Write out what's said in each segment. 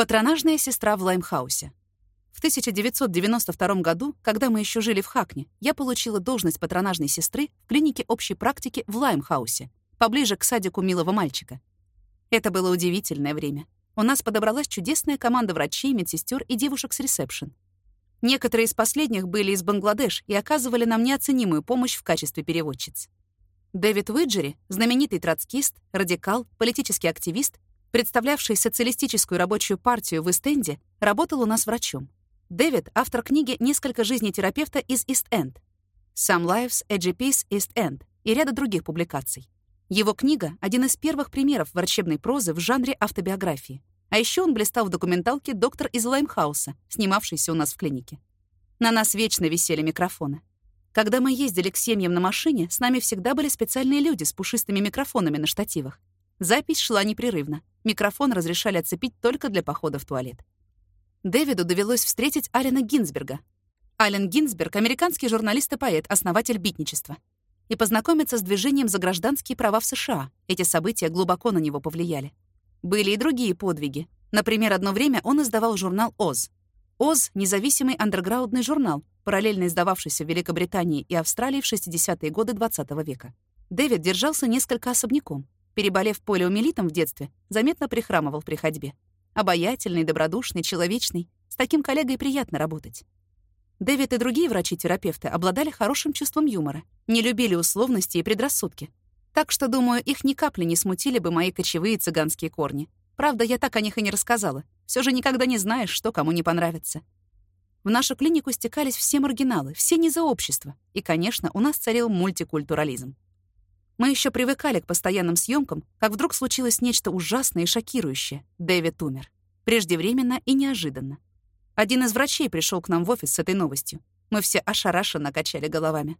Патронажная сестра в Лаймхаусе. В 1992 году, когда мы еще жили в Хакне, я получила должность патронажной сестры в клинике общей практики в Лаймхаусе, поближе к садику милого мальчика. Это было удивительное время. У нас подобралась чудесная команда врачей, медсестер и девушек с ресепшн. Некоторые из последних были из Бангладеш и оказывали нам неоценимую помощь в качестве переводчиц. Дэвид Уиджери, знаменитый троцкист, радикал, политический активист, представлявший социалистическую рабочую партию в Истенде, работал у нас врачом. Дэвид — автор книги «Несколько жизней терапевта из Ист-Энд», «Some Lives, a GP's East End» и ряда других публикаций. Его книга — один из первых примеров врачебной прозы в жанре автобиографии. А еще он блистал в документалке «Доктор из Лаймхауса», снимавшейся у нас в клинике. На нас вечно висели микрофоны. Когда мы ездили к семьям на машине, с нами всегда были специальные люди с пушистыми микрофонами на штативах. Запись шла непрерывно. Микрофон разрешали отцепить только для похода в туалет. Дэвиду довелось встретить Алена Гинзберга. Ален Гинзберг — американский журналист и поэт, основатель битничества. И познакомиться с движением за гражданские права в США. Эти события глубоко на него повлияли. Были и другие подвиги. Например, одно время он издавал журнал «Оз». «Оз» — независимый андерграундный журнал, параллельно издававшийся в Великобритании и Австралии в 60-е годы XX -го века. Дэвид держался несколько особняком. Переболев полиомиелитом в детстве, заметно прихрамывал при ходьбе. Обаятельный, добродушный, человечный. С таким коллегой приятно работать. Дэвид и другие врачи-терапевты обладали хорошим чувством юмора, не любили условности и предрассудки. Так что, думаю, их ни капли не смутили бы мои кочевые цыганские корни. Правда, я так о них и не рассказала. Все же никогда не знаешь, что кому не понравится. В нашу клинику стекались все маргиналы, все низы общества. И, конечно, у нас царил мультикультурализм. Мы еще привыкали к постоянным съемкам, как вдруг случилось нечто ужасное и шокирующее. Дэвид умер. Преждевременно и неожиданно. Один из врачей пришел к нам в офис с этой новостью. Мы все ошарашенно качали головами.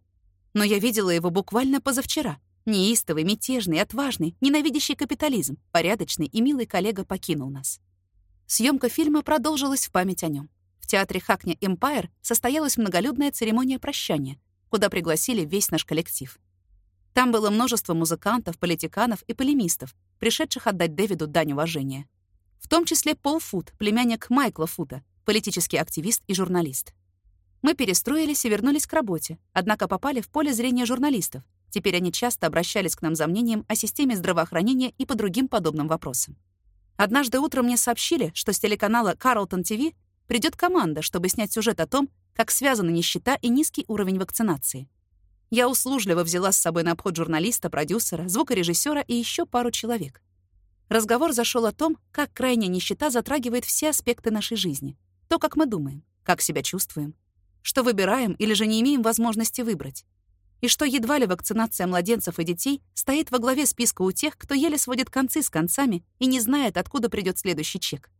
Но я видела его буквально позавчера. Неистовый, мятежный, отважный, ненавидящий капитализм, порядочный и милый коллега покинул нас. Съемка фильма продолжилась в память о нем. В театре Хакня Эмпайр состоялась многолюдная церемония прощания, куда пригласили весь наш коллектив. Там было множество музыкантов, политиканов и полемистов, пришедших отдать Дэвиду дань уважения. В том числе Пол Фут, племянник Майкла Фута, политический активист и журналист. Мы перестроились и вернулись к работе, однако попали в поле зрения журналистов. Теперь они часто обращались к нам за мнением о системе здравоохранения и по другим подобным вопросам. Однажды утром мне сообщили, что с телеканала Carlton TV придет команда, чтобы снять сюжет о том, как связаны нищета и низкий уровень вакцинации. Я услужливо взяла с собой на обход журналиста, продюсера, звукорежиссера и еще пару человек. Разговор зашел о том, как крайняя нищета затрагивает все аспекты нашей жизни. То, как мы думаем, как себя чувствуем, что выбираем или же не имеем возможности выбрать. И что едва ли вакцинация младенцев и детей стоит во главе списка у тех, кто еле сводит концы с концами и не знает, откуда придет следующий чек.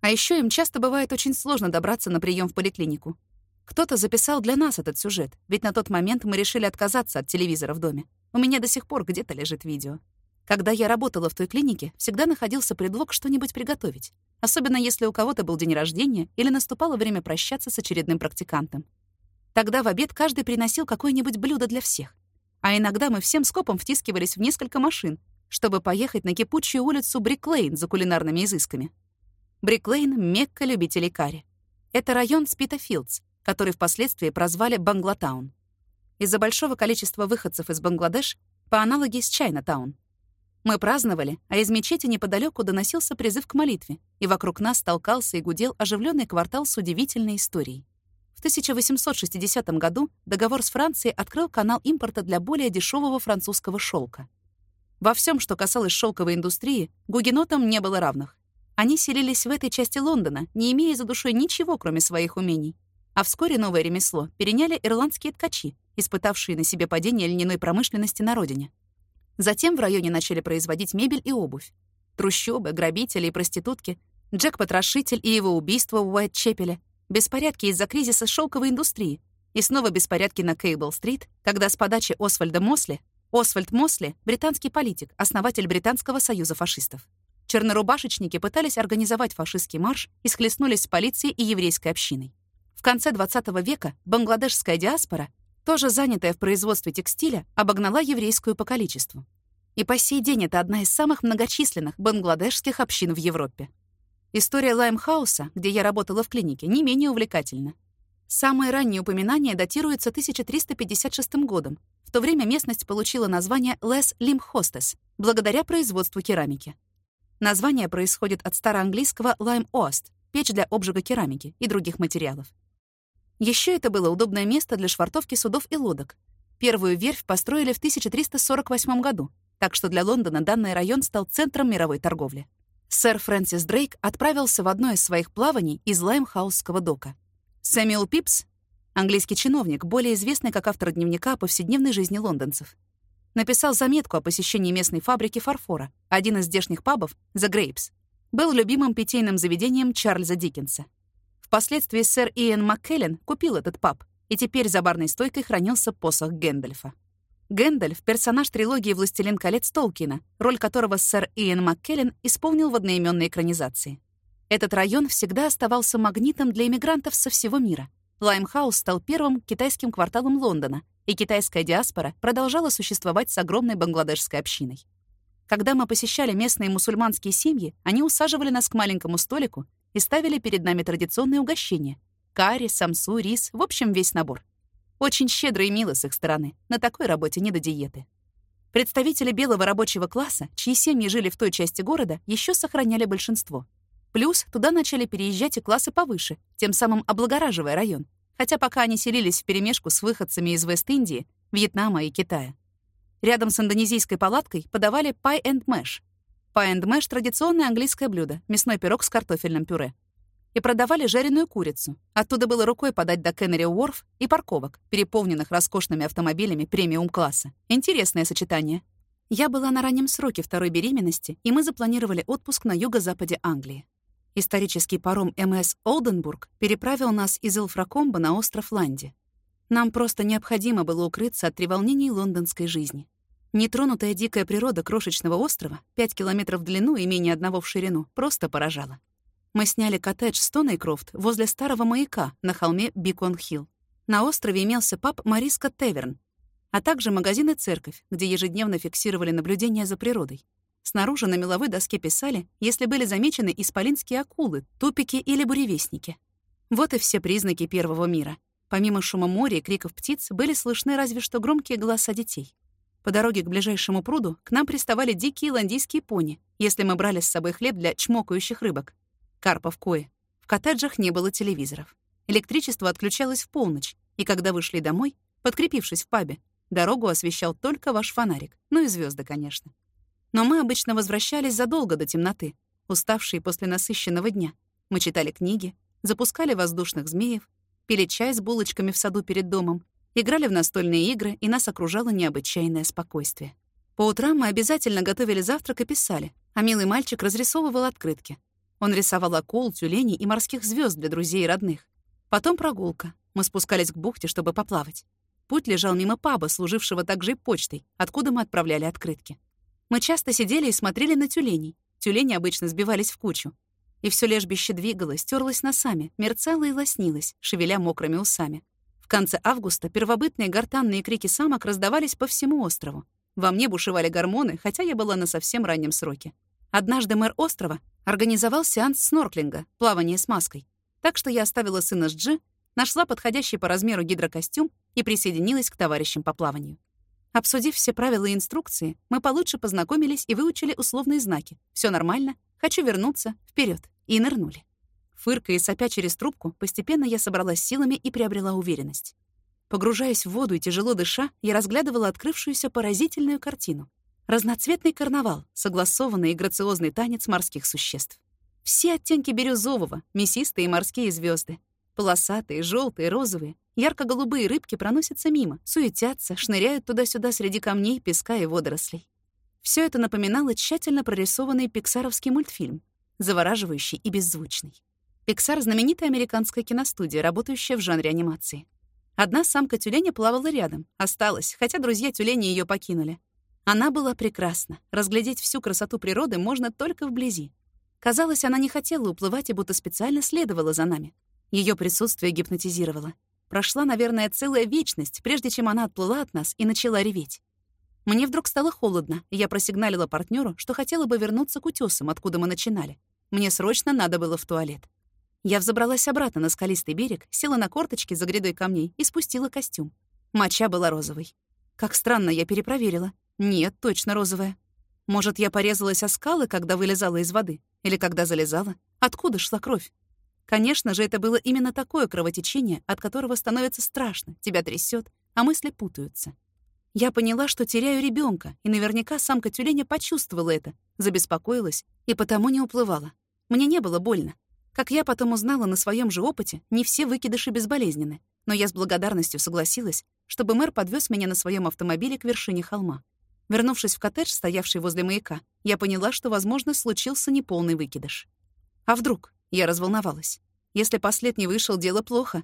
А еще им часто бывает очень сложно добраться на прием в поликлинику. Кто-то записал для нас этот сюжет, ведь на тот момент мы решили отказаться от телевизора в доме. У меня до сих пор где-то лежит видео. Когда я работала в той клинике, всегда находился предлог что-нибудь приготовить. Особенно если у кого-то был день рождения или наступало время прощаться с очередным практикантом. Тогда в обед каждый приносил какое-нибудь блюдо для всех. А иногда мы всем скопом втискивались в несколько машин, чтобы поехать на кипучую улицу Бриклейн за кулинарными изысками. Бриклейн — мекка любителей карри. Это район Спитафилдс, который впоследствии прозвали Банглатаун. Из-за большого количества выходцев из Бангладеш по аналогии с Чайнатаун. Мы праздновали, а из мечети неподалеку доносился призыв к молитве, и вокруг нас толкался и гудел оживленный квартал с удивительной историей. В 1860 году договор с Францией открыл канал импорта для более дешевого французского шелка. Во всем, что касалось шелковой индустрии, гугенотам не было равных. Они селились в этой части Лондона, не имея за душой ничего, кроме своих умений. А вскоре новое ремесло переняли ирландские ткачи, испытавшие на себе падение льняной промышленности на родине. Затем в районе начали производить мебель и обувь. Трущобы, грабители и проститутки, Джек-потрошитель и его убийство в Уайт-Чепеле, беспорядки из-за кризиса шелковой индустрии и снова беспорядки на Кейбл-стрит, когда с подачи Освальда Мосли Освальд Мосли — британский политик, основатель Британского союза фашистов. Чернорубашечники пытались организовать фашистский марш и схлестнулись с полицией и еврейской общиной. В конце 20 века бангладешская диаспора, тоже занятая в производстве текстиля, обогнала еврейскую по количеству. И по сей день это одна из самых многочисленных бангладешских общин в Европе. История Лаймхауса, где я работала в клинике, не менее увлекательна. Самые ранние упоминания датируются 1356 годом. В то время местность получила название Лес Лимхостес благодаря производству керамики. Название происходит от староанглийского «lime oast» — печь для обжига керамики и других материалов. Еще это было удобное место для швартовки судов и лодок. Первую верфь построили в 1348 году, так что для Лондона данный район стал центром мировой торговли. Сэр Фрэнсис Дрейк отправился в одно из своих плаваний из Лаймхаусского дока. Сэмюэл Пипс, английский чиновник, более известный как автор дневника о повседневной жизни лондонцев, написал заметку о посещении местной фабрики фарфора, один из здешних пабов, The Grapes, был любимым питейным заведением Чарльза Диккенса. Впоследствии сэр Иэн Маккеллен купил этот паб, и теперь за барной стойкой хранился посох Гэндальфа. Гэндальф — персонаж трилогии «Властелин колец» Толкина, роль которого сэр Иэн Маккеллен исполнил в одноименной экранизации. Этот район всегда оставался магнитом для иммигрантов со всего мира. Лаймхаус стал первым китайским кварталом Лондона, и китайская диаспора продолжала существовать с огромной бангладешской общиной. Когда мы посещали местные мусульманские семьи, они усаживали нас к маленькому столику и ставили перед нами традиционные угощения — карри, самсу, рис, в общем, весь набор. Очень щедро и мило с их стороны, на такой работе не до диеты. Представители белого рабочего класса, чьи семьи жили в той части города, еще сохраняли большинство — Плюс туда начали переезжать и классы повыше, тем самым облагораживая район, хотя пока они селились вперемешку с выходцами из Вест-Индии, Вьетнама и Китая. Рядом с индонезийской палаткой подавали пай энд мэш. Пай энд мэш — традиционное английское блюдо, мясной пирог с картофельным пюре. И продавали жареную курицу. Оттуда было рукой подать до Кеннери Уорф и парковок, переполненных роскошными автомобилями премиум-класса. Интересное сочетание. Я была на раннем сроке второй беременности, и мы запланировали отпуск на юго-западе Англии. Исторический паром МС «Олденбург» переправил нас из Илфракомба на остров Ланди. Нам просто необходимо было укрыться от треволнений лондонской жизни. Нетронутая дикая природа крошечного острова, 5 километров в длину и менее одного в ширину, просто поражала. Мы сняли коттедж Стонейкрофт возле старого маяка на холме Бикон-Хилл. На острове имелся паб «Мариска Теверн», а также магазин и церковь, где ежедневно фиксировали наблюдения за природой. Снаружи на меловой доске писали, если были замечены исполинские акулы, тупики или буревестники. Вот и все признаки первого мира. Помимо шума моря и криков птиц были слышны разве что громкие голоса детей. По дороге к ближайшему пруду к нам приставали дикие ландийские пони, если мы брали с собой хлеб для чмокающих рыбок. Карпов кое. В коттеджах не было телевизоров. Электричество отключалось в полночь, и когда вышли домой, подкрепившись в пабе, дорогу освещал только ваш фонарик, ну и звезды, конечно. Но мы обычно возвращались задолго до темноты, уставшие после насыщенного дня. Мы читали книги, запускали воздушных змеев, пили чай с булочками в саду перед домом, играли в настольные игры, и нас окружало необычайное спокойствие. По утрам мы обязательно готовили завтрак и писали, а милый мальчик разрисовывал открытки. Он рисовал акул, тюленей и морских звезд для друзей и родных. Потом прогулка. Мы спускались к бухте, чтобы поплавать. Путь лежал мимо паба, служившего также и почтой, откуда мы отправляли открытки. Мы часто сидели и смотрели на тюленей. Тюлени обычно сбивались в кучу. И все лежбище двигалось, терлось носами, мерцало и лоснилось, шевеля мокрыми усами. В конце августа первобытные гортанные крики самок раздавались по всему острову. Во мне бушевали гормоны, хотя я была на совсем раннем сроке. Однажды мэр острова организовал сеанс снорклинга, плавания с маской. Так что я оставила сына с Джи, нашла подходящий по размеру гидрокостюм и присоединилась к товарищам по плаванию. Обсудив все правила и инструкции, мы получше познакомились и выучили условные знаки. Все нормально, хочу вернуться, вперед, и нырнули. Фыркая и сопя через трубку, постепенно я собралась силами и приобрела уверенность. Погружаясь в воду и тяжело дыша, я разглядывала открывшуюся поразительную картину. Разноцветный карнавал, согласованный и грациозный танец морских существ. Все оттенки бирюзового, мясистые морские звезды, Полосатые, желтые, розовые, ярко-голубые рыбки проносятся мимо, суетятся, шныряют туда-сюда среди камней, песка и водорослей. Все это напоминало тщательно прорисованный пиксаровский мультфильм, завораживающий и беззвучный. Пиксар — знаменитая американская киностудия, работающая в жанре анимации. Одна самка тюленя плавала рядом, осталась, хотя друзья тюлени ее покинули. Она была прекрасна. Разглядеть всю красоту природы можно только вблизи. Казалось, она не хотела уплывать и будто специально следовала за нами. Ее присутствие гипнотизировало. Прошла, наверное, целая вечность, прежде чем она отплыла от нас и начала реветь. Мне вдруг стало холодно, и я просигналила партнеру, что хотела бы вернуться к утесам, откуда мы начинали. Мне срочно надо было в туалет. Я взобралась обратно на скалистый берег, села на корточки за грядой камней и спустила костюм. Моча была розовой. Как странно, я перепроверила. Нет, точно розовая. Может, я порезалась о скалы, когда вылезала из воды? Или когда залезала? Откуда шла кровь? Конечно же, это было именно такое кровотечение, от которого становится страшно, тебя трясет, а мысли путаются. Я поняла, что теряю ребенка, и наверняка самка тюленя почувствовала это, забеспокоилась и потому не уплывала. Мне не было больно. Как я потом узнала на своем же опыте, не все выкидыши безболезненны, но я с благодарностью согласилась, чтобы мэр подвез меня на своем автомобиле к вершине холма. Вернувшись в коттедж, стоявший возле маяка, я поняла, что, возможно, случился неполный выкидыш. А вдруг? Я разволновалась. Если послед не вышел, дело плохо.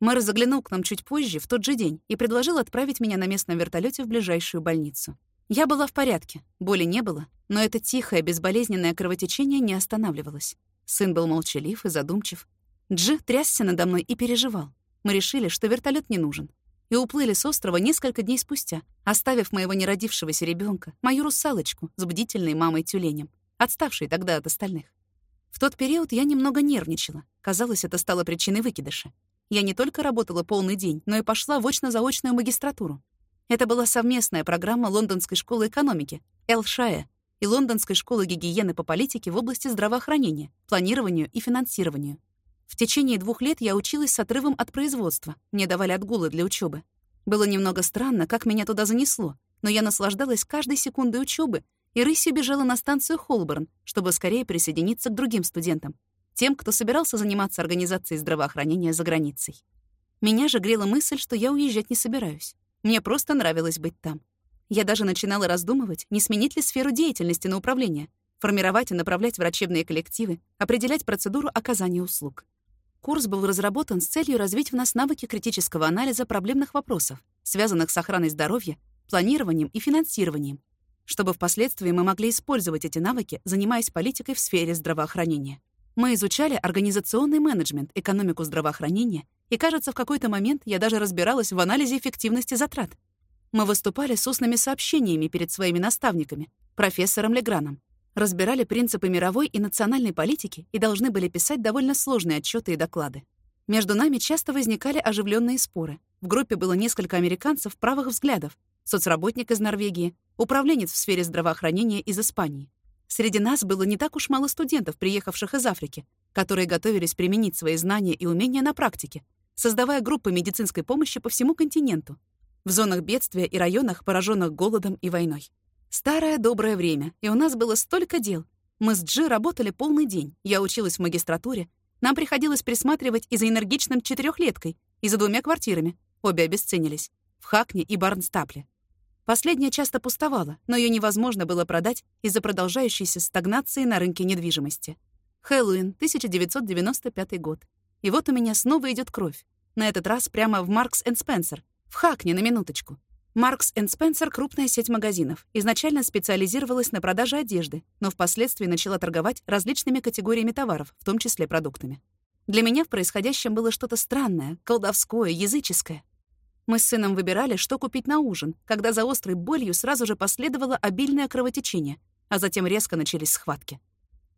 Мэр заглянул к нам чуть позже, в тот же день, и предложил отправить меня на местном вертолете в ближайшую больницу. Я была в порядке, боли не было, но это тихое, безболезненное кровотечение не останавливалось. Сын был молчалив и задумчив. Джи трясся надо мной и переживал. Мы решили, что вертолет не нужен. И уплыли с острова несколько дней спустя, оставив моего неродившегося ребенка, мою русалочку с бдительной мамой-тюленем, отставшей тогда от остальных. В тот период я немного нервничала. Казалось, это стало причиной выкидыша. Я не только работала полный день, но и пошла в очно-заочную магистратуру. Это была совместная программа Лондонской школы экономики, ЛШАЭ, и Лондонской школы гигиены по политике в области здравоохранения, планированию и финансированию. В течение двух лет я училась с отрывом от производства, мне давали отгулы для учебы. Было немного странно, как меня туда занесло, но я наслаждалась каждой секундой учебы и рысью бежала на станцию Холборн, чтобы скорее присоединиться к другим студентам, тем, кто собирался заниматься организацией здравоохранения за границей. Меня же грела мысль, что я уезжать не собираюсь. Мне просто нравилось быть там. Я даже начинала раздумывать, не сменить ли сферу деятельности на управление, формировать и направлять врачебные коллективы, определять процедуру оказания услуг. Курс был разработан с целью развить в нас навыки критического анализа проблемных вопросов, связанных с охраной здоровья, планированием и финансированием, чтобы впоследствии мы могли использовать эти навыки, занимаясь политикой в сфере здравоохранения. Мы изучали организационный менеджмент, экономику здравоохранения, и, кажется, в какой-то момент я даже разбиралась в анализе эффективности затрат. Мы выступали с устными сообщениями перед своими наставниками, профессором Леграном, разбирали принципы мировой и национальной политики и должны были писать довольно сложные отчеты и доклады. Между нами часто возникали оживленные споры. В группе было несколько американцев правых взглядов, соцработник из Норвегии, управленец в сфере здравоохранения из Испании. Среди нас было не так уж мало студентов, приехавших из Африки, которые готовились применить свои знания и умения на практике, создавая группы медицинской помощи по всему континенту, в зонах бедствия и районах, пораженных голодом и войной. Старое доброе время, и у нас было столько дел. Мы с Джи работали полный день, я училась в магистратуре, нам приходилось присматривать и за энергичным четырехлеткой, и за двумя квартирами, обе обесценились, в Хакне и Барнстапле. Последняя часто пустовала, но ее невозможно было продать из-за продолжающейся стагнации на рынке недвижимости. Хэллоуин, 1995 год. И вот у меня снова идет кровь. На этот раз прямо в Маркс энд Спенсер. В Хакне, на минуточку. Маркс энд Спенсер — крупная сеть магазинов. Изначально специализировалась на продаже одежды, но впоследствии начала торговать различными категориями товаров, в том числе продуктами. Для меня в происходящем было что-то странное, колдовское, языческое. Мы с сыном выбирали, что купить на ужин, когда за острой болью сразу же последовало обильное кровотечение, а затем резко начались схватки.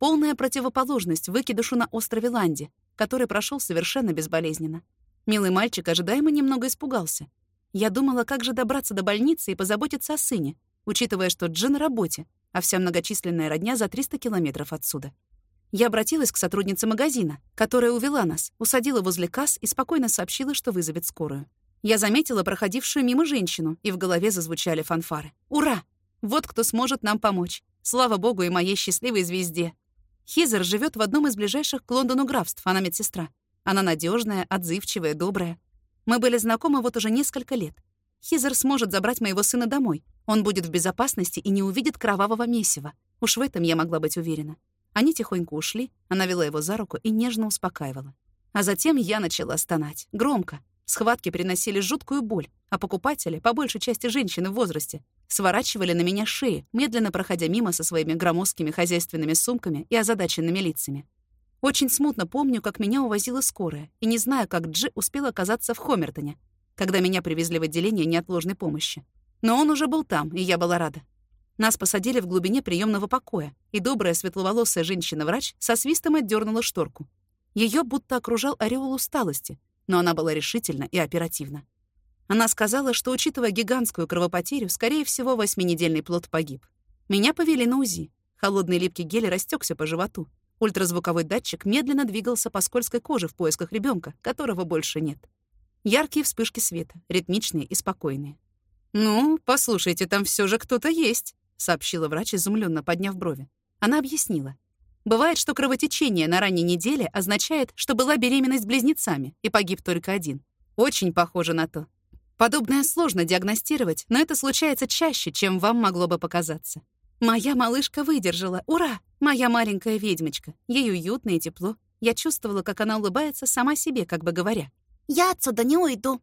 Полная противоположность выкидышу на острове Ланди, который прошел совершенно безболезненно. Милый мальчик ожидаемо немного испугался. Я думала, как же добраться до больницы и позаботиться о сыне, учитывая, что Джин на работе, а вся многочисленная родня за 300 километров отсюда. Я обратилась к сотруднице магазина, которая увела нас, усадила возле касс и спокойно сообщила, что вызовет скорую. Я заметила проходившую мимо женщину, и в голове зазвучали фанфары. «Ура! Вот кто сможет нам помочь! Слава богу и моей счастливой звезде!» Хизер живет в одном из ближайших к Лондону графств, она медсестра. Она надежная, отзывчивая, добрая. Мы были знакомы вот уже несколько лет. Хизер сможет забрать моего сына домой. Он будет в безопасности и не увидит кровавого месива. Уж в этом я могла быть уверена. Они тихонько ушли, она вела его за руку и нежно успокаивала. А затем я начала стонать. Громко, Схватки приносили жуткую боль, а покупатели, по большей части женщины в возрасте, сворачивали на меня шеи, медленно проходя мимо со своими громоздкими хозяйственными сумками и озадаченными лицами. Очень смутно помню, как меня увозила скорая, и не знаю, как Джи успел оказаться в Хомертоне, когда меня привезли в отделение неотложной помощи. Но он уже был там, и я была рада. Нас посадили в глубине приемного покоя, и добрая светловолосая женщина-врач со свистом отдернула шторку. Ее будто окружал ореол усталости, но она была решительна и оперативна. Она сказала, что, учитывая гигантскую кровопотерю, скорее всего, восьминедельный плод погиб. Меня повели на УЗИ. Холодный липкий гель растекся по животу. Ультразвуковой датчик медленно двигался по скользкой коже в поисках ребенка, которого больше нет. Яркие вспышки света, ритмичные и спокойные. «Ну, послушайте, там все же кто-то есть», — сообщила врач, изумленно подняв брови. Она объяснила. Бывает, что кровотечение на ранней неделе означает, что была беременность близнецами, и погиб только один. Очень похоже на то. Подобное сложно диагностировать, но это случается чаще, чем вам могло бы показаться. Моя малышка выдержала. Ура! Моя маленькая ведьмочка. Ей уютно и тепло. Я чувствовала, как она улыбается сама себе, как бы говоря. «Я отсюда не уйду».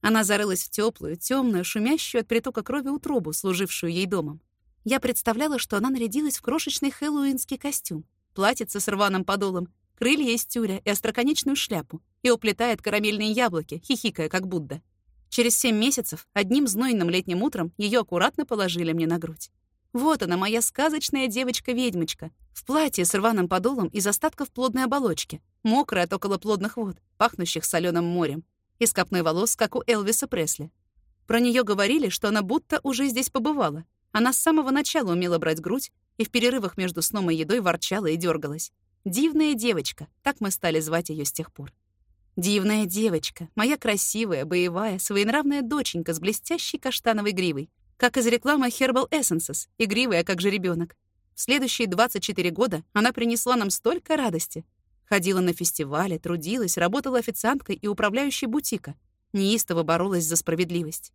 Она зарылась в теплую, темную, шумящую от притока крови утробу, служившую ей домом. Я представляла, что она нарядилась в крошечный хэллоуинский костюм, платьице с рваным подолом, крылья из тюря и остроконечную шляпу, и уплетает карамельные яблоки, хихикая, как Будда. Через семь месяцев, одним знойным летним утром, ее аккуратно положили мне на грудь. Вот она, моя сказочная девочка-ведьмочка, в платье с рваным подолом из остатков плодной оболочки, мокрая от околоплодных вод, пахнущих соленым морем, и с копной волос, как у Элвиса Пресли. Про нее говорили, что она будто уже здесь побывала. Она с самого начала умела брать грудь и в перерывах между сном и едой ворчала и дергалась. Дивная девочка, так мы стали звать ее с тех пор. Дивная девочка, моя красивая, боевая, своенравная доченька с блестящей каштановой гривой, как из рекламы Herbal Essences, игривая, как же ребенок. В следующие 24 года она принесла нам столько радости. Ходила на фестивали, трудилась, работала официанткой и управляющей бутика, неистово боролась за справедливость.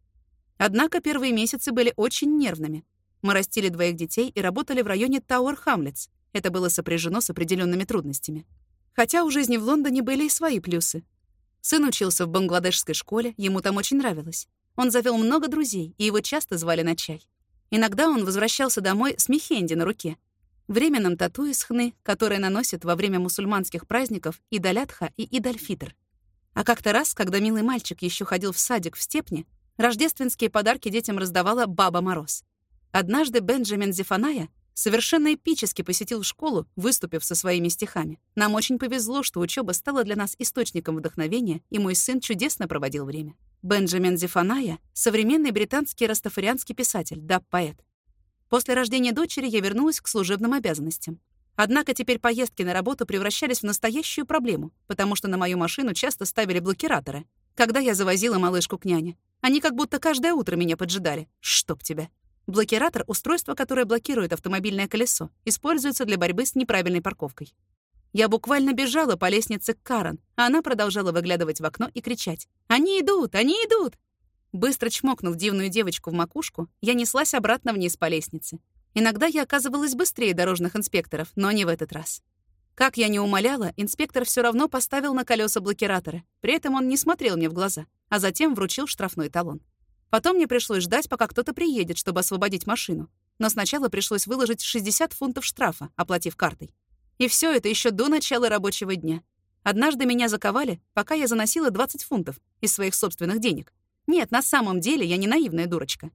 Однако первые месяцы были очень нервными. Мы растили двоих детей и работали в районе Тауэр Хамлетс. Это было сопряжено с определенными трудностями. Хотя у жизни в Лондоне были и свои плюсы. Сын учился в бангладешской школе, ему там очень нравилось. Он завел много друзей, и его часто звали на чай. Иногда он возвращался домой с мехенди на руке, временным тату из хны, которые наносят во время мусульманских праздников Идалятха и Идальфитр. А как-то раз, когда милый мальчик еще ходил в садик в Степне, рождественские подарки детям раздавала Баба Мороз. Однажды Бенджамин Зефаная совершенно эпически посетил школу, выступив со своими стихами. Нам очень повезло, что учеба стала для нас источником вдохновения, и мой сын чудесно проводил время. Бенджамин Зефаная — современный британский растафарианский писатель, да, поэт. После рождения дочери я вернулась к служебным обязанностям. Однако теперь поездки на работу превращались в настоящую проблему, потому что на мою машину часто ставили блокираторы. Когда я завозила малышку к няне, они как будто каждое утро меня поджидали. Чтоб тебя. Блокиратор — устройство, которое блокирует автомобильное колесо, используется для борьбы с неправильной парковкой. Я буквально бежала по лестнице к Карен, а она продолжала выглядывать в окно и кричать. «Они идут! Они идут!» Быстро чмокнув дивную девочку в макушку, я неслась обратно вниз по лестнице. Иногда я оказывалась быстрее дорожных инспекторов, но не в этот раз. Как я не умоляла, инспектор все равно поставил на колеса блокираторы. При этом он не смотрел мне в глаза, а затем вручил штрафной талон. Потом мне пришлось ждать, пока кто-то приедет, чтобы освободить машину. Но сначала пришлось выложить 60 фунтов штрафа, оплатив картой. И все это еще до начала рабочего дня. Однажды меня заковали, пока я заносила 20 фунтов из своих собственных денег. Нет, на самом деле я не наивная дурочка.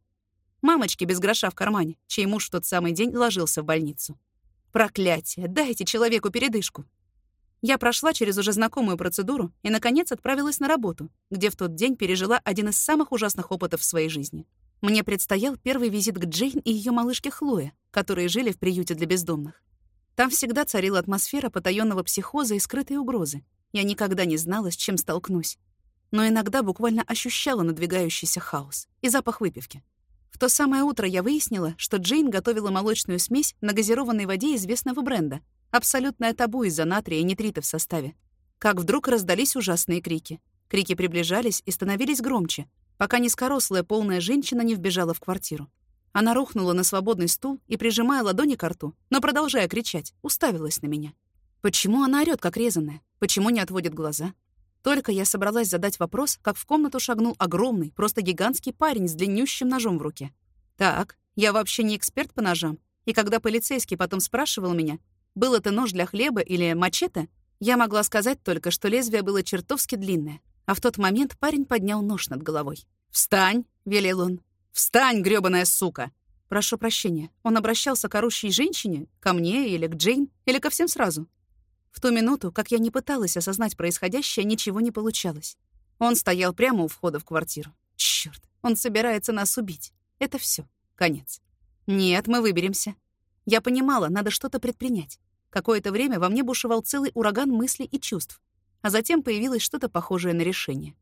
Мамочки без гроша в кармане, чей муж в тот самый день ложился в больницу. Проклятие, дайте человеку передышку. Я прошла через уже знакомую процедуру и, наконец, отправилась на работу, где в тот день пережила один из самых ужасных опытов в своей жизни. Мне предстоял первый визит к Джейн и ее малышке Хлое, которые жили в приюте для бездомных. Там всегда царила атмосфера потаённого психоза и скрытой угрозы. Я никогда не знала, с чем столкнусь. Но иногда буквально ощущала надвигающийся хаос и запах выпивки. В то самое утро я выяснила, что Джейн готовила молочную смесь на газированной воде известного бренда, Абсолютное табу из-за натрия и нитрита в составе. Как вдруг раздались ужасные крики. Крики приближались и становились громче, пока низкорослая полная женщина не вбежала в квартиру. Она рухнула на свободный стул и, прижимая ладони к рту, но продолжая кричать, уставилась на меня. Почему она орёт, как резаная? Почему не отводит глаза? Только я собралась задать вопрос, как в комнату шагнул огромный, просто гигантский парень с длиннющим ножом в руке. Так, я вообще не эксперт по ножам, и когда полицейский потом спрашивал меня, был это нож для хлеба или мачете, я могла сказать только, что лезвие было чертовски длинное. А в тот момент парень поднял нож над головой. «Встань!» — велел он. «Встань, грёбаная сука!» Прошу прощения, он обращался к орущей женщине, ко мне или к Джейн, или ко всем сразу? В ту минуту, как я не пыталась осознать происходящее, ничего не получалось. Он стоял прямо у входа в квартиру. Чёрт, он собирается нас убить. Это всё, конец. Нет, мы выберемся. Я понимала, надо что-то предпринять. Какое-то время во мне бушевал целый ураган мыслей и чувств. А затем появилось что-то похожее на решение.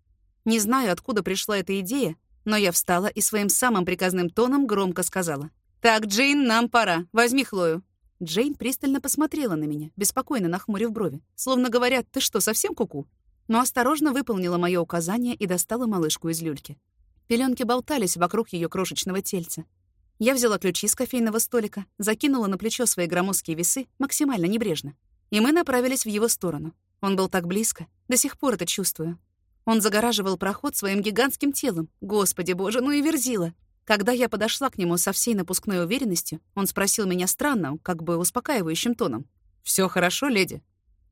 Не знаю, откуда пришла эта идея, но я встала и своим самым приказным тоном громко сказала. «Так, Джейн, нам пора. Возьми Хлою». Джейн пристально посмотрела на меня, беспокойно нахмурив брови, словно говорят, «Ты что, совсем куку?», -ку но осторожно выполнила мое указание и достала малышку из люльки. Пеленки болтались вокруг ее крошечного тельца. Я взяла ключи с кофейного столика, закинула на плечо свои громоздкие весы максимально небрежно. И мы направились в его сторону. Он был так близко, до сих пор это чувствую. Он загораживал проход своим гигантским телом. Господи боже, ну и верзила. Когда я подошла к нему со всей напускной уверенностью, он спросил меня странным, как бы успокаивающим тоном. «Всё хорошо, леди?»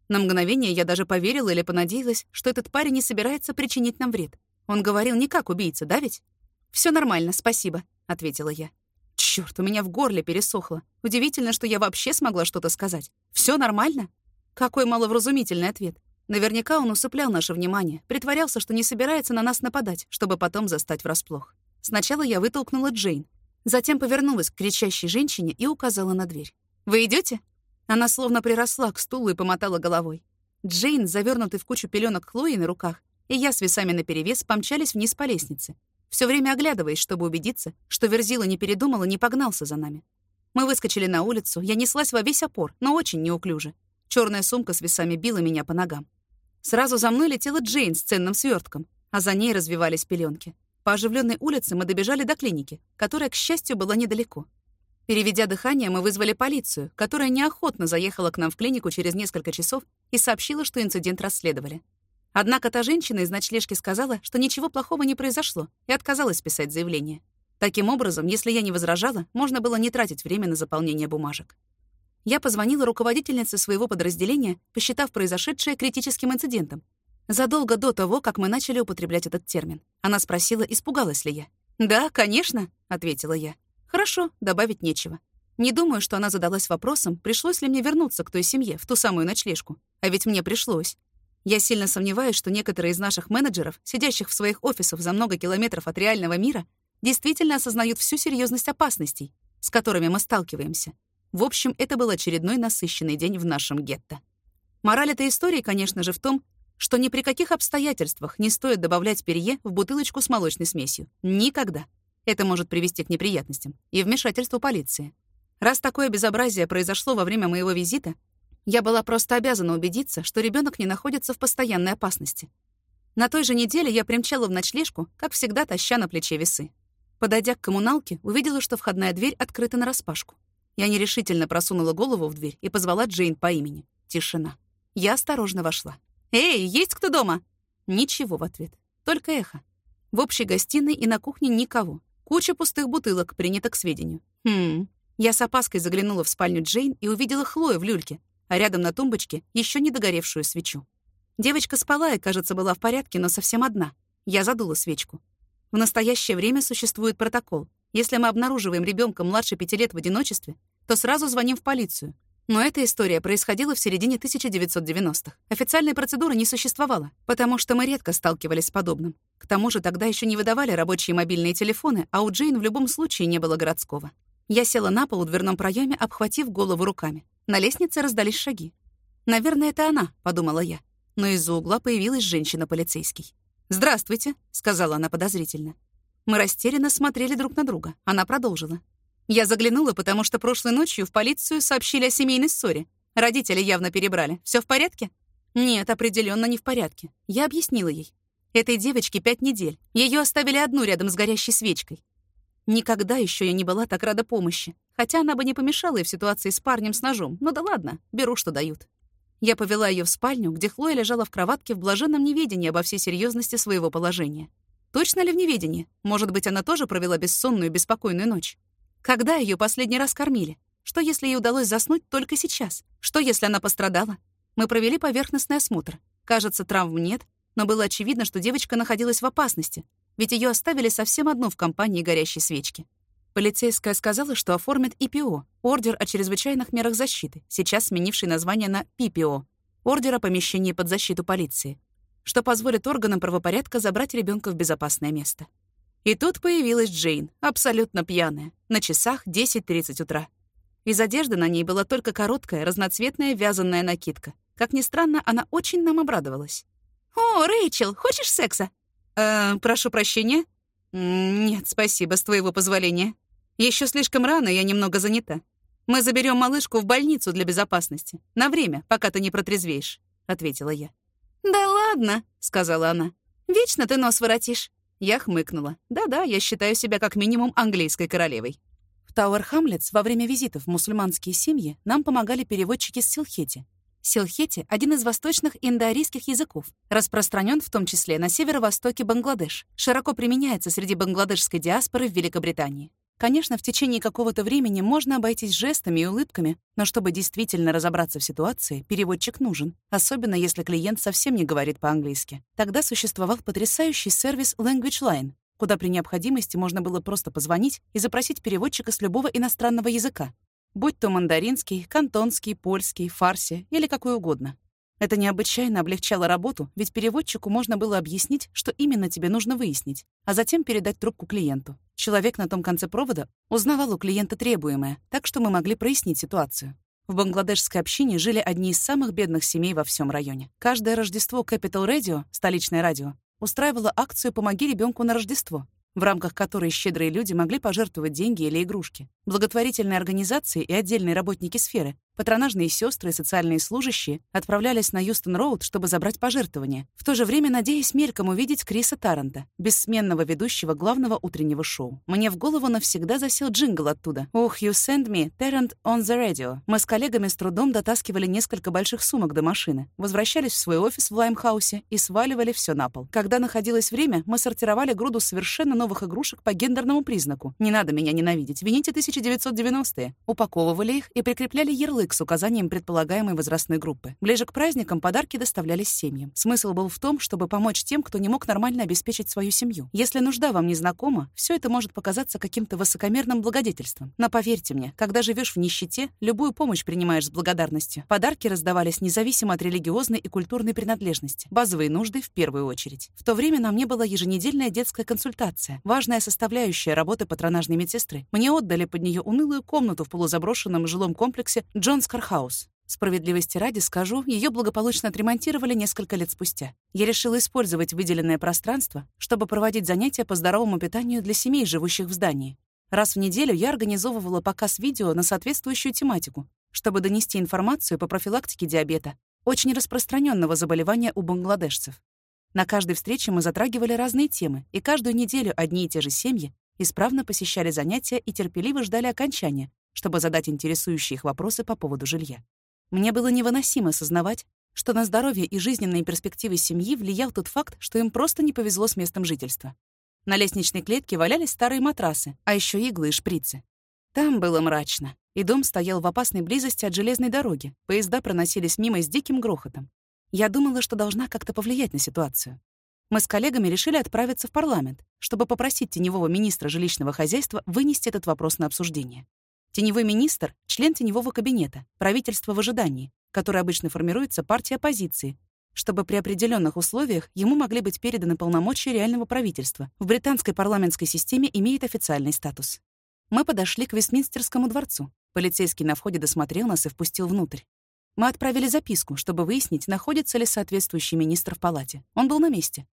На мгновение я даже поверила или понадеялась, что этот парень не собирается причинить нам вред. Он говорил не как убийца, да ведь? «Всё нормально, спасибо», — ответила я. Чёрт, у меня в горле пересохло. Удивительно, что я вообще смогла что-то сказать. «Всё нормально?» Какой маловразумительный ответ. Наверняка он усыплял наше внимание, притворялся, что не собирается на нас нападать, чтобы потом застать врасплох. Сначала я вытолкнула Джейн, затем повернулась к кричащей женщине и указала на дверь. «Вы идете? Она словно приросла к стулу и помотала головой. Джейн, завернутый в кучу пеленок Хлои на руках, и я с весами наперевес помчались вниз по лестнице, все время оглядываясь, чтобы убедиться, что Верзила не передумала, не погнался за нами. Мы выскочили на улицу, я неслась во весь опор, но очень неуклюже. Черная сумка с весами била меня по ногам. Сразу за мной летела Джейн с ценным свертком, а за ней развивались пеленки. По оживленной улице мы добежали до клиники, которая, к счастью, была недалеко. Переведя дыхание, мы вызвали полицию, которая неохотно заехала к нам в клинику через несколько часов и сообщила, что инцидент расследовали. Однако та женщина из ночлежки сказала, что ничего плохого не произошло, и отказалась писать заявление. Таким образом, если я не возражала, можно было не тратить время на заполнение бумажек. Я позвонила руководительнице своего подразделения, посчитав произошедшее критическим инцидентом. Задолго до того, как мы начали употреблять этот термин. Она спросила, испугалась ли я. «Да, конечно», — ответила я. «Хорошо, добавить нечего. Не думаю, что она задалась вопросом, пришлось ли мне вернуться к той семье, в ту самую ночлежку. А ведь мне пришлось. Я сильно сомневаюсь, что некоторые из наших менеджеров, сидящих в своих офисах за много километров от реального мира, действительно осознают всю серьезность опасностей, с которыми мы сталкиваемся. В общем, это был очередной насыщенный день в нашем гетто. Мораль этой истории, конечно же, в том, что ни при каких обстоятельствах не стоит добавлять перье в бутылочку с молочной смесью. Никогда. Это может привести к неприятностям и вмешательству полиции. Раз такое безобразие произошло во время моего визита, я была просто обязана убедиться, что ребенок не находится в постоянной опасности. На той же неделе я примчала в ночлежку, как всегда, таща на плече весы. Подойдя к коммуналке, увидела, что входная дверь открыта нараспашку. Я нерешительно просунула голову в дверь и позвала Джейн по имени. Тишина. Я осторожно вошла. «Эй, есть кто дома?» Ничего в ответ. Только эхо. В общей гостиной и на кухне никого. Куча пустых бутылок принято к сведению. Хм. Я с опаской заглянула в спальню Джейн и увидела Хлою в люльке, а рядом на тумбочке еще не догоревшую свечу. Девочка спала и, кажется, была в порядке, но совсем одна. Я задула свечку. В настоящее время существует протокол. Если мы обнаруживаем ребенка младше пяти лет в одиночестве, то сразу звоним в полицию. Но эта история происходила в середине 1990-х. Официальной процедуры не существовало, потому что мы редко сталкивались с подобным. К тому же тогда еще не выдавали рабочие мобильные телефоны, а у Джейн в любом случае не было городского. Я села на пол в дверном проеме, обхватив голову руками. На лестнице раздались шаги. «Наверное, это она», — подумала я. Но из-за угла появилась женщина-полицейский. «Здравствуйте», — сказала она подозрительно. Мы растерянно смотрели друг на друга. Она продолжила. Я заглянула, потому что прошлой ночью в полицию сообщили о семейной ссоре. Родители явно перебрали. Все в порядке? Нет, определенно не в порядке. Я объяснила ей. Этой девочке пять недель. Ее оставили одну рядом с горящей свечкой. Никогда еще я не была так рада помощи. Хотя она бы не помешала и в ситуации с парнем с ножом. Ну да ладно, беру, что дают. Я повела ее в спальню, где Хлоя лежала в кроватке в блаженном неведении обо всей серьезности своего положения. Точно ли в неведении? Может быть, она тоже провела бессонную беспокойную ночь? Когда ее последний раз кормили? Что, если ей удалось заснуть только сейчас? Что, если она пострадала? Мы провели поверхностный осмотр. Кажется, травм нет, но было очевидно, что девочка находилась в опасности, ведь ее оставили совсем одну в компании горящей свечки. Полицейская сказала, что оформит ИПО, ордер о чрезвычайных мерах защиты, сейчас сменивший название на ППО, ордер о помещении под защиту полиции, что позволит органам правопорядка забрать ребенка в безопасное место. И тут появилась Джейн, абсолютно пьяная, на часах 10.30 утра. Из одежды на ней была только короткая, разноцветная вязаная накидка. Как ни странно, она очень нам обрадовалась. «О, Рэйчел, хочешь секса?» «Э, прошу прощения?» «Нет, спасибо, с твоего позволения. Еще слишком рано, я немного занята. Мы заберем малышку в больницу для безопасности. На время, пока ты не протрезвеешь», — ответила я. «Да ладно», — сказала она. «Вечно ты нос воротишь». Я хмыкнула. «Да-да, я считаю себя как минимум английской королевой». В Тауэр Хамлетс во время визитов в мусульманские семьи нам помогали переводчики с Силхети. Силхети — один из восточных индоарийских языков, распространен в том числе на северо-востоке Бангладеш, широко применяется среди бангладешской диаспоры в Великобритании. Конечно, в течение какого-то времени можно обойтись жестами и улыбками, но чтобы действительно разобраться в ситуации, переводчик нужен, особенно если клиент совсем не говорит по-английски. Тогда существовал потрясающий сервис Language Line, куда при необходимости можно было просто позвонить и запросить переводчика с любого иностранного языка, будь то мандаринский, кантонский, польский, фарси или какой угодно. Это необычайно облегчало работу, ведь переводчику можно было объяснить, что именно тебе нужно выяснить, а затем передать трубку клиенту. Человек на том конце провода узнавал у клиента требуемое, так что мы могли прояснить ситуацию. В бангладешской общине жили одни из самых бедных семей во всем районе. Каждое Рождество Capital Radio, столичное радио, устраивало акцию «Помоги ребенку на Рождество», в рамках которой щедрые люди могли пожертвовать деньги или игрушки. Благотворительные организации и отдельные работники сферы Патронажные сестры и социальные служащие отправлялись на Юстон-Роуд, чтобы забрать пожертвования, в то же время надеясь мельком увидеть Криса Таранта, бессменного ведущего главного утреннего шоу. Мне в голову навсегда засел джингл оттуда. «Ух, you send me, Tarrant on the radio». Мы с коллегами с трудом дотаскивали несколько больших сумок до машины, возвращались в свой офис в Лаймхаусе и сваливали все на пол. Когда находилось время, мы сортировали груду совершенно новых игрушек по гендерному признаку. Не надо меня ненавидеть, вините 1990-е. Упаковывали их и прикрепляли ярлык с указанием предполагаемой возрастной группы. Ближе к праздникам подарки доставлялись семьям. Смысл был в том, чтобы помочь тем, кто не мог нормально обеспечить свою семью. Если нужда вам не знакома, все это может показаться каким-то высокомерным благодетельством. Но поверьте мне, когда живешь в нищете, любую помощь принимаешь с благодарностью. Подарки раздавались независимо от религиозной и культурной принадлежности. Базовые нужды в первую очередь. В то время на мне была еженедельная детская консультация, важная составляющая работы патронажной медсестры. Мне отдали под нее унылую комнату в полузаброшенном жилом комплексе Джон Скархаус. Справедливости ради скажу, ее благополучно отремонтировали несколько лет спустя. Я решила использовать выделенное пространство, чтобы проводить занятия по здоровому питанию для семей, живущих в здании. Раз в неделю я организовывала показ видео на соответствующую тематику, чтобы донести информацию по профилактике диабета, очень распространенного заболевания у бангладешцев. На каждой встрече мы затрагивали разные темы, и каждую неделю одни и те же семьи исправно посещали занятия и терпеливо ждали окончания, чтобы задать интересующие их вопросы по поводу жилья. Мне было невыносимо сознавать, что на здоровье и жизненные перспективы семьи влиял тот факт, что им просто не повезло с местом жительства. На лестничной клетке валялись старые матрасы, а еще иглы и шприцы. Там было мрачно, и дом стоял в опасной близости от железной дороги. Поезда проносились мимо с диким грохотом. Я думала, что должна как-то повлиять на ситуацию. Мы с коллегами решили отправиться в парламент, чтобы попросить теневого министра жилищного хозяйства вынести этот вопрос на обсуждение. Теневой министр — член теневого кабинета, правительство в ожидании, который обычно формируется партией оппозиции, чтобы при определенных условиях ему могли быть переданы полномочия реального правительства. В британской парламентской системе имеет официальный статус. Мы подошли к Вестминстерскому дворцу. Полицейский на входе досмотрел нас и впустил внутрь. Мы отправили записку, чтобы выяснить, находится ли соответствующий министр в палате. Он был на месте.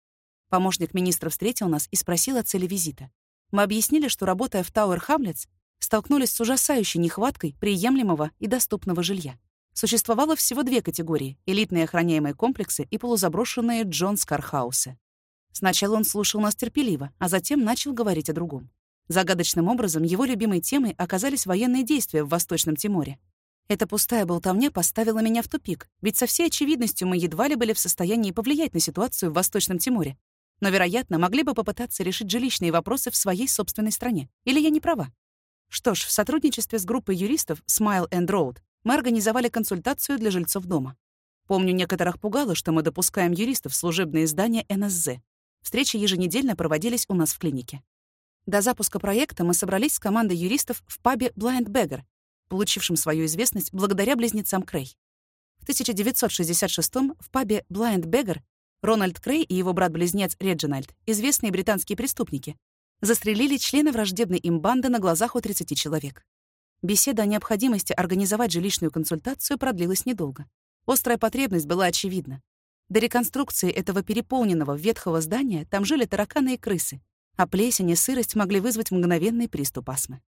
Помощник министра встретил нас и спросил о цели визита. Мы объяснили, что, работая в Тауэр Хамлетс, столкнулись с ужасающей нехваткой приемлемого и доступного жилья. Существовало всего две категории — элитные охраняемые комплексы и полузаброшенные Джон Скархаусы. Сначала он слушал нас терпеливо, а затем начал говорить о другом. Загадочным образом его любимой темой оказались военные действия в Восточном Тиморе. Эта пустая болтовня поставила меня в тупик, ведь со всей очевидностью мы едва ли были в состоянии повлиять на ситуацию в Восточном Тиморе. Но, вероятно, могли бы попытаться решить жилищные вопросы в своей собственной стране. Или я не права? Что ж, в сотрудничестве с группой юристов Smile and Road мы организовали консультацию для жильцов дома. Помню, некоторых пугало, что мы допускаем юристов в служебные здания НСЗ. Встречи еженедельно проводились у нас в клинике. До запуска проекта мы собрались с командой юристов в пабе Blind Beggar, получившем свою известность благодаря близнецам Крей. В 1966 в пабе Blind Beggar Рональд Крей и его брат-близнец Реджинальд, известные британские преступники, застрелили члена враждебной им банды на глазах у 30 человек. Беседа о необходимости организовать жилищную консультацию продлилась недолго. Острая потребность была очевидна. До реконструкции этого переполненного ветхого здания там жили тараканы и крысы, а плесень и сырость могли вызвать мгновенный приступ астмы.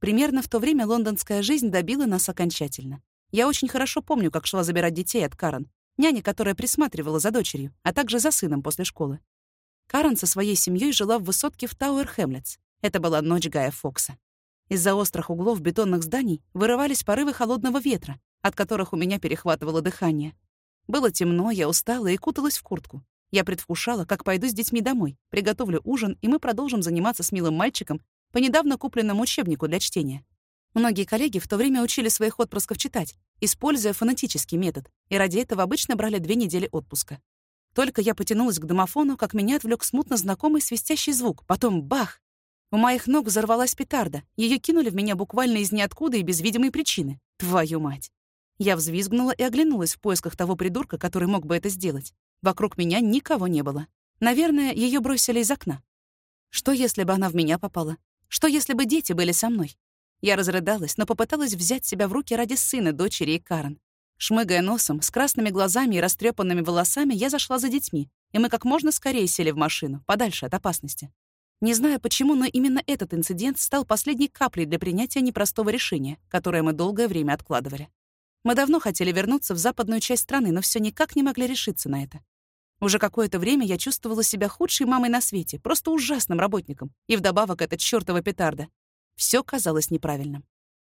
Примерно в то время лондонская жизнь добила нас окончательно. Я очень хорошо помню, как шла забирать детей от Карен, няни, которая присматривала за дочерью, а также за сыном после школы. Карен со своей семьей жила в высотке в Тауэр Хэмлетс. Это была ночь Гая Фокса. Из-за острых углов бетонных зданий вырывались порывы холодного ветра, от которых у меня перехватывало дыхание. Было темно, я устала и куталась в куртку. Я предвкушала, как пойду с детьми домой, приготовлю ужин, и мы продолжим заниматься с милым мальчиком по недавно купленному учебнику для чтения. Многие коллеги в то время учили своих отпрысков читать, используя фонетический метод, и ради этого обычно брали две недели отпуска. Только я потянулась к домофону, как меня отвлек смутно знакомый свистящий звук. Потом бах! У моих ног взорвалась петарда. Ее кинули в меня буквально из ниоткуда и без видимой причины. Твою мать! Я взвизгнула и оглянулась в поисках того придурка, который мог бы это сделать. Вокруг меня никого не было. Наверное, ее бросили из окна. Что, если бы она в меня попала? Что, если бы дети были со мной? Я разрыдалась, но попыталась взять себя в руки ради сына, дочери и Карен. Шмыгая носом, с красными глазами и растрепанными волосами, я зашла за детьми, и мы как можно скорее сели в машину, подальше от опасности. Не знаю почему, но именно этот инцидент стал последней каплей для принятия непростого решения, которое мы долгое время откладывали. Мы давно хотели вернуться в западную часть страны, но все никак не могли решиться на это. Уже какое-то время я чувствовала себя худшей мамой на свете, просто ужасным работником, и вдобавок эта чёртова петарда. Все казалось неправильным.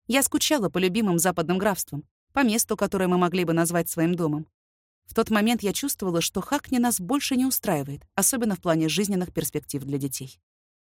Я скучала по любимым западным графствам, по месту, которое мы могли бы назвать своим домом. В тот момент я чувствовала, что Хакни нас больше не устраивает, особенно в плане жизненных перспектив для детей.